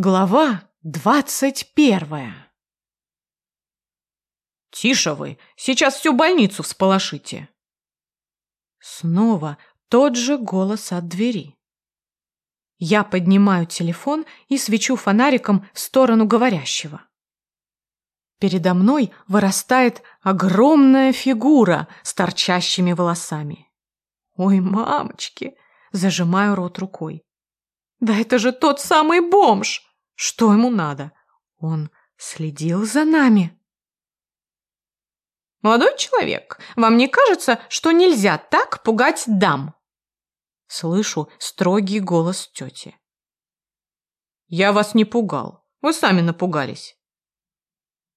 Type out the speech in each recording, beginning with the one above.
Глава двадцать первая «Тише вы! Сейчас всю больницу всполошите!» Снова тот же голос от двери. Я поднимаю телефон и свечу фонариком в сторону говорящего. Передо мной вырастает огромная фигура с торчащими волосами. Ой, мамочки! Зажимаю рот рукой. Да это же тот самый бомж! Что ему надо? Он следил за нами. «Молодой человек, вам не кажется, что нельзя так пугать дам?» Слышу строгий голос тети. «Я вас не пугал. Вы сами напугались.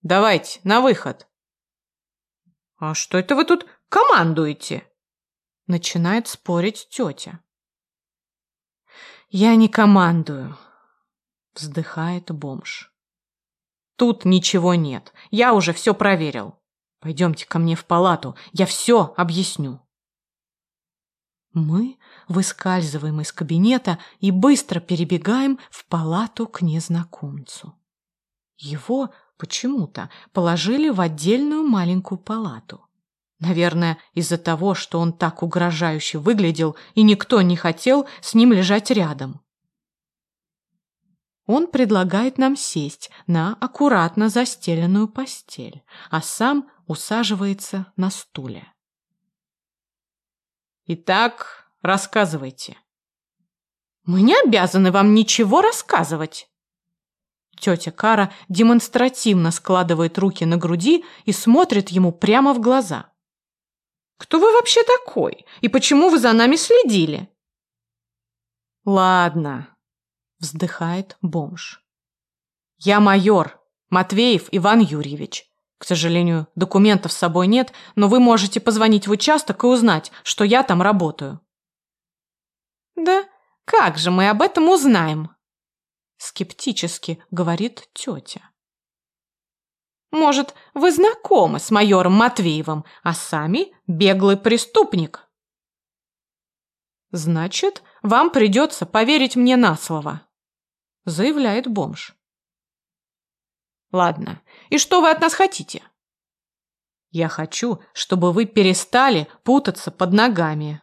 Давайте, на выход». «А что это вы тут командуете?» Начинает спорить тетя. «Я не командую», Вздыхает бомж. Тут ничего нет. Я уже все проверил. Пойдемте ко мне в палату. Я все объясню. Мы выскальзываем из кабинета и быстро перебегаем в палату к незнакомцу. Его почему-то положили в отдельную маленькую палату. Наверное, из-за того, что он так угрожающе выглядел, и никто не хотел с ним лежать рядом. Он предлагает нам сесть на аккуратно застеленную постель, а сам усаживается на стуле. «Итак, рассказывайте». «Мы не обязаны вам ничего рассказывать». Тетя Кара демонстративно складывает руки на груди и смотрит ему прямо в глаза. «Кто вы вообще такой? И почему вы за нами следили?» «Ладно, вздыхает бомж. Я майор, Матвеев Иван Юрьевич. К сожалению, документов с собой нет, но вы можете позвонить в участок и узнать, что я там работаю. Да как же мы об этом узнаем? Скептически говорит тетя. Может, вы знакомы с майором Матвеевым, а сами беглый преступник? Значит, вам придется поверить мне на слово заявляет бомж. Ладно, и что вы от нас хотите? Я хочу, чтобы вы перестали путаться под ногами.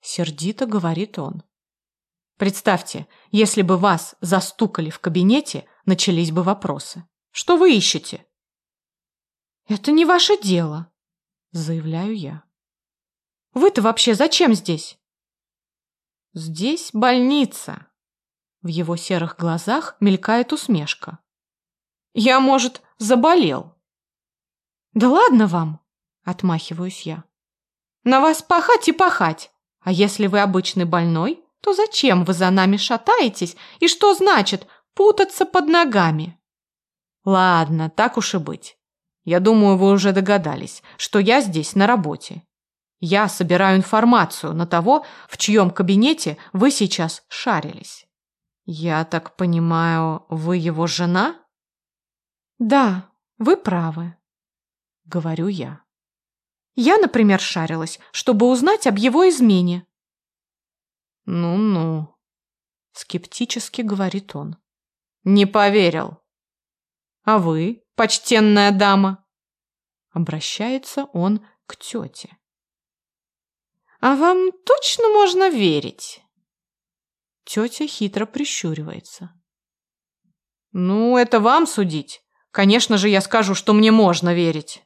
Сердито говорит он. Представьте, если бы вас застукали в кабинете, начались бы вопросы. Что вы ищете? Это не ваше дело, заявляю я. Вы-то вообще зачем здесь? Здесь больница, в его серых глазах мелькает усмешка. «Я, может, заболел?» «Да ладно вам!» – отмахиваюсь я. «На вас пахать и пахать. А если вы обычный больной, то зачем вы за нами шатаетесь и что значит путаться под ногами?» «Ладно, так уж и быть. Я думаю, вы уже догадались, что я здесь на работе. Я собираю информацию на того, в чьем кабинете вы сейчас шарились. «Я так понимаю, вы его жена?» «Да, вы правы», — говорю я. «Я, например, шарилась, чтобы узнать об его измене». «Ну-ну», — скептически говорит он. «Не поверил». «А вы, почтенная дама?» Обращается он к тете. «А вам точно можно верить?» Тетя хитро прищуривается. «Ну, это вам судить. Конечно же, я скажу, что мне можно верить».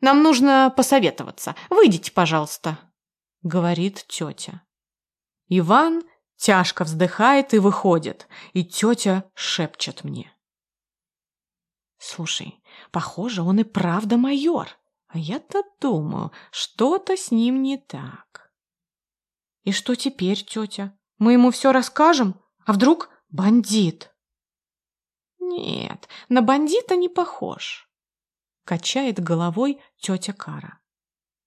«Нам нужно посоветоваться. Выйдите, пожалуйста», — говорит тетя. Иван тяжко вздыхает и выходит, и тетя шепчет мне. «Слушай, похоже, он и правда майор, а я-то думаю, что-то с ним не так». «И что теперь, тетя? Мы ему все расскажем? А вдруг бандит? Нет, на бандита не похож. Качает головой тетя Кара.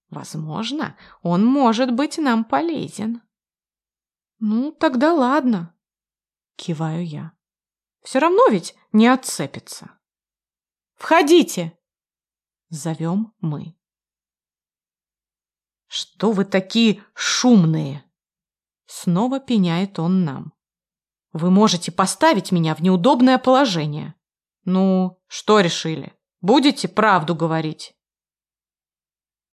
Возможно, он может быть нам полезен. Ну, тогда ладно. Киваю я. Все равно ведь не отцепится. Входите! Зовем мы. Что вы такие шумные? Снова пеняет он нам. Вы можете поставить меня в неудобное положение. Ну, что решили? Будете правду говорить?